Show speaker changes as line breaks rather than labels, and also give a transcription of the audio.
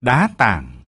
Đá tảng.